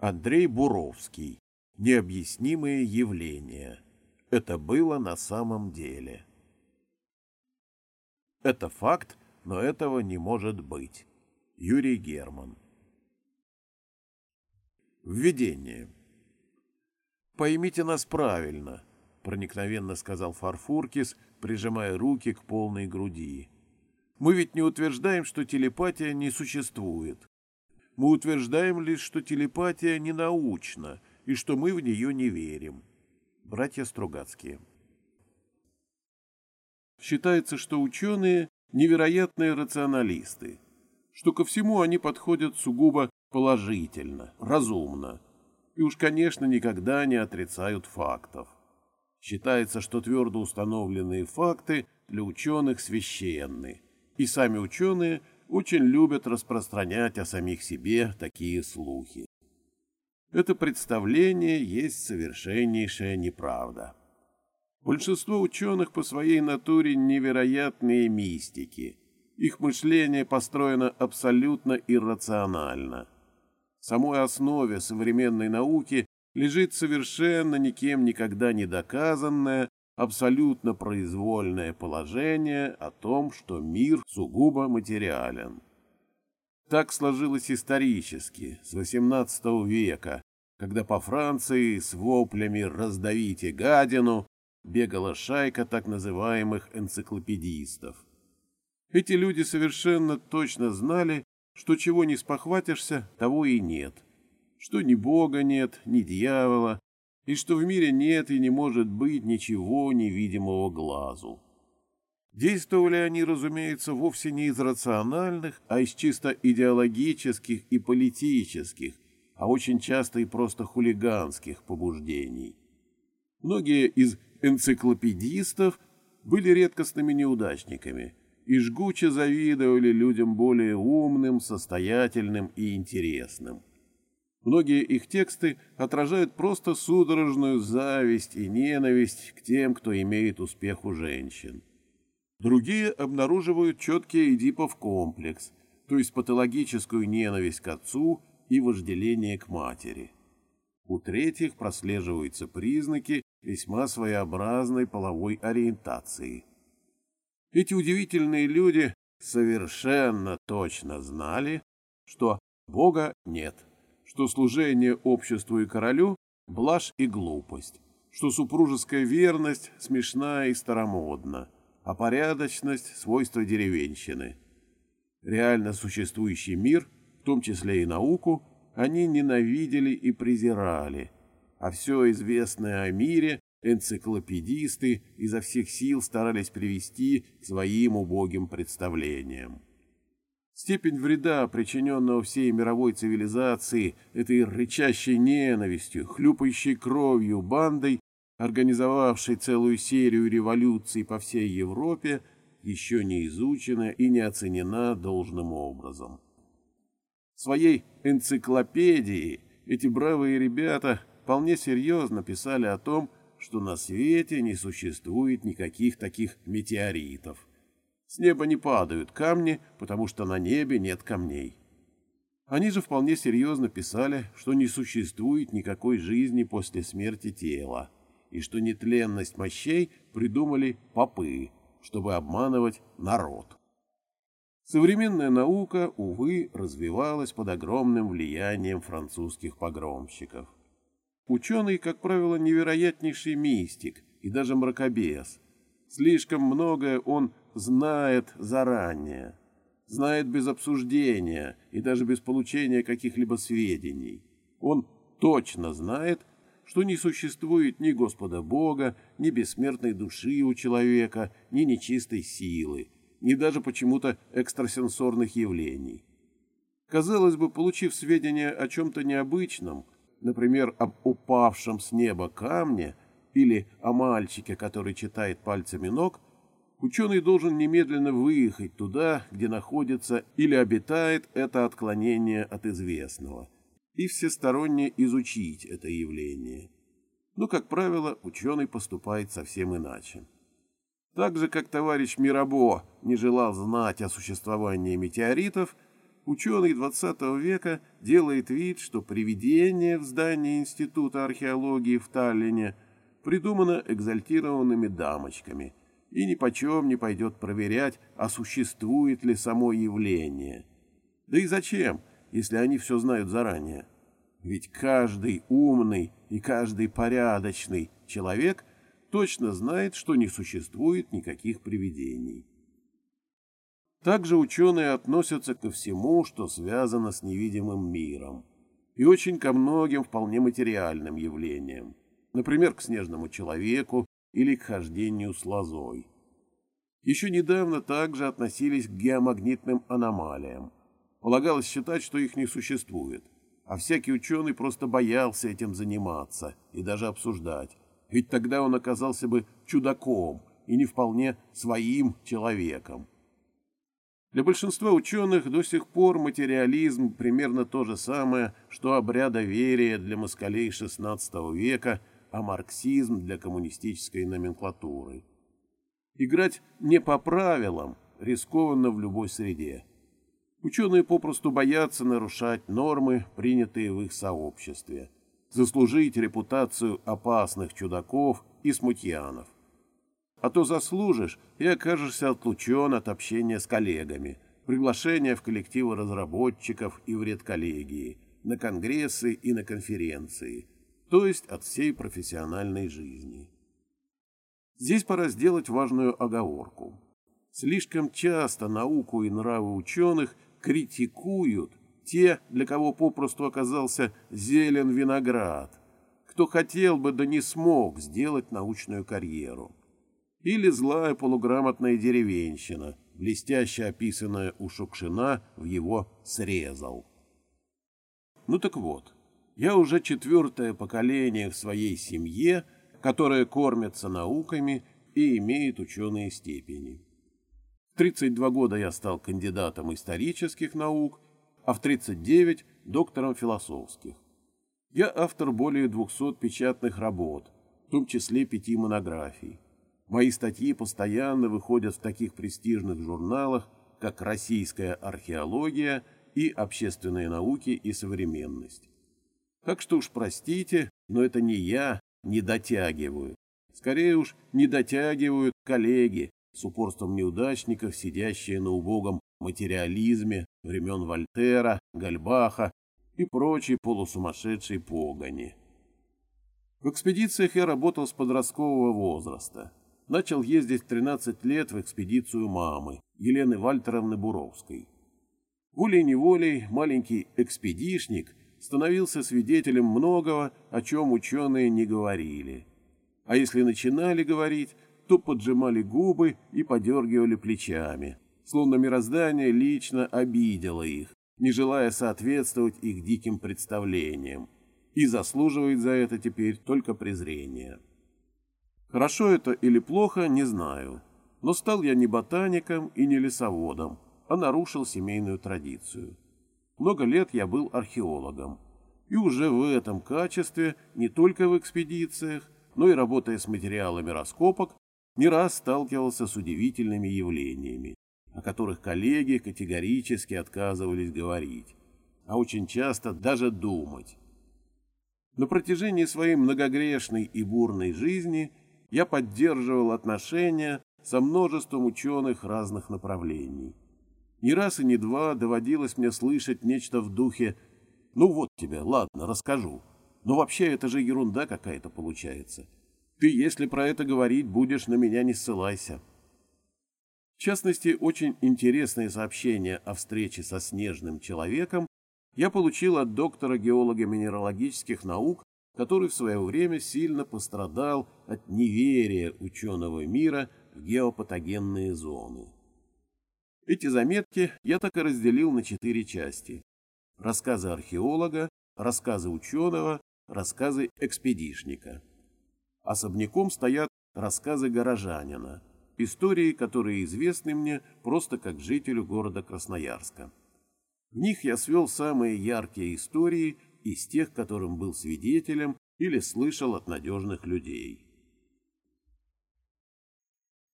Андрей Буровский. Необъяснимые явления. Это было на самом деле. Это факт, но этого не может быть. Юрий Герман. Введение. «Поймите нас правильно», — проникновенно сказал Фарфуркис, прижимая руки к полной груди. «Мы ведь не утверждаем, что телепатия не существует. Мы утверждаем лишь, что телепатия не научна и что мы в нее не верим. Братья Стругацкие. Считается, что ученые – невероятные рационалисты, что ко всему они подходят сугубо положительно, разумно, и уж, конечно, никогда не отрицают фактов. Считается, что твердо установленные факты для ученых священны, и сами ученые – очень любят распространять о самих себе такие слухи. Это представление есть совершеннейшая неправда. Большинство ученых по своей натуре невероятные мистики. Их мышление построено абсолютно иррационально. В самой основе современной науки лежит совершенно никем никогда не доказанная абсолютно произвольное положение о том, что мир сугубо материален. Так сложилось исторически, с XVIII века, когда по Франции с воплями «раздавите гадину» бегала шайка так называемых энциклопедистов. Эти люди совершенно точно знали, что чего не спохватишься, того и нет, что ни бога нет, ни дьявола, и что в мире нет и не может быть ничего невидимого глазу. Действовали они, разумеется, вовсе не из рациональных, а из чисто идеологических и политических, а очень часто и просто хулиганских побуждений. Многие из энциклопедистов были редкостными неудачниками и жгуче завидовали людям более умным, состоятельным и интересным. Многие их тексты отражают просто судорожную зависть и ненависть к тем, кто имеет успех у женщин. Другие обнаруживают четкий Эдипов комплекс, то есть патологическую ненависть к отцу и вожделение к матери. У третьих прослеживаются признаки весьма своеобразной половой ориентации. Эти удивительные люди совершенно точно знали, что Бога нет что служение обществу и королю – блажь и глупость, что супружеская верность смешна и старомодна, а порядочность – свойство деревенщины. Реально существующий мир, в том числе и науку, они ненавидели и презирали, а все известное о мире энциклопедисты изо всех сил старались привести к своим убогим представлениям. Степень вреда, причиненного всей мировой цивилизации этой рычащей ненавистью, хлюпающей кровью бандой, организовавшей целую серию революций по всей Европе, еще не изучена и не оценена должным образом. В своей энциклопедии эти бравые ребята вполне серьезно писали о том, что на свете не существует никаких таких метеоритов. С неба не падают камни, потому что на небе нет камней. Они же вполне серьезно писали, что не существует никакой жизни после смерти тела, и что нетленность мощей придумали попы, чтобы обманывать народ. Современная наука, увы, развивалась под огромным влиянием французских погромщиков. Ученый, как правило, невероятнейший мистик и даже мракобес. Слишком многое он знает заранее, знает без обсуждения и даже без получения каких-либо сведений. Он точно знает, что не существует ни Господа Бога, ни бессмертной души у человека, ни нечистой силы, ни даже почему-то экстрасенсорных явлений. Казалось бы, получив сведения о чем-то необычном, например, об упавшем с неба камне или о мальчике, который читает пальцами ног, ученый должен немедленно выехать туда, где находится или обитает это отклонение от известного, и всесторонне изучить это явление. Но, как правило, ученый поступает совсем иначе. Так же, как товарищ Мирабо не желал знать о существовании метеоритов, ученый XX века делает вид, что привидение в здании Института археологии в Таллине придумано экзальтированными дамочками и ни почем не пойдет проверять, а существует ли само явление. Да и зачем, если они все знают заранее? Ведь каждый умный и каждый порядочный человек точно знает, что не существует никаких привидений. Также ученые относятся ко всему, что связано с невидимым миром, и очень ко многим вполне материальным явлениям, например, к снежному человеку или к хождению с лозой. Еще недавно также относились к геомагнитным аномалиям. Полагалось считать, что их не существует, а всякий ученый просто боялся этим заниматься и даже обсуждать, ведь тогда он оказался бы чудаком и не вполне своим человеком. Для большинства ученых до сих пор материализм примерно то же самое, что обрядоверие для москалей XVI века, а марксизм для коммунистической номенклатуры. Играть не по правилам рискованно в любой среде. Ученые попросту боятся нарушать нормы, принятые в их сообществе, заслужить репутацию опасных чудаков и смутьянов а то заслужишь и окажешься отлучен от общения с коллегами, приглашения в коллективы разработчиков и в редколлегии, на конгрессы и на конференции, то есть от всей профессиональной жизни. Здесь пора сделать важную оговорку. Слишком часто науку и нравы ученых критикуют те, для кого попросту оказался зелен виноград, кто хотел бы, да не смог сделать научную карьеру или злая полуграмотная деревенщина, блестяще описанная у Шукшина в его «Срезал». Ну так вот, я уже четвертое поколение в своей семье, которое кормится науками и имеет ученые степени. В 32 года я стал кандидатом исторических наук, а в 39 – доктором философских. Я автор более 200 печатных работ, в том числе пяти монографий. Мои статьи постоянно выходят в таких престижных журналах, как «Российская археология» и «Общественные науки и современность». Так что уж простите, но это не я не дотягиваю. Скорее уж не дотягивают коллеги с упорством неудачников, сидящие на убогом материализме времен Вольтера, Гальбаха и прочей полусумасшедшей погони. В экспедициях я работал с подросткового возраста начал ездить в 13 лет в экспедицию мамы, Елены Вальтеровны Буровской. Волей-неволей маленький экспедишник становился свидетелем многого, о чем ученые не говорили. А если начинали говорить, то поджимали губы и подергивали плечами, словно мироздание лично обидело их, не желая соответствовать их диким представлениям, и заслуживает за это теперь только презрения. Хорошо это или плохо, не знаю. Но стал я не ботаником и не лесоводом, а нарушил семейную традицию. Много лет я был археологом. И уже в этом качестве, не только в экспедициях, но и работая с материалами раскопок, не раз сталкивался с удивительными явлениями, о которых коллеги категорически отказывались говорить, а очень часто даже думать. На протяжении своей многогрешной и бурной жизни – я поддерживал отношения со множеством ученых разных направлений. Не раз и не два доводилось мне слышать нечто в духе «Ну вот тебе, ладно, расскажу. Но вообще это же ерунда какая-то получается. Ты, если про это говорить будешь, на меня не ссылайся». В частности, очень интересное сообщение о встрече со снежным человеком я получил от доктора геолога минералогических наук который в свое время сильно пострадал от неверия ученого мира в геопатогенные зоны. Эти заметки я так и разделил на четыре части. Рассказы археолога, рассказы ученого, рассказы экспедишника. Особняком стоят рассказы горожанина, истории, которые известны мне просто как жителю города Красноярска. В них я свел самые яркие истории из тех, которым был свидетелем или слышал от надежных людей.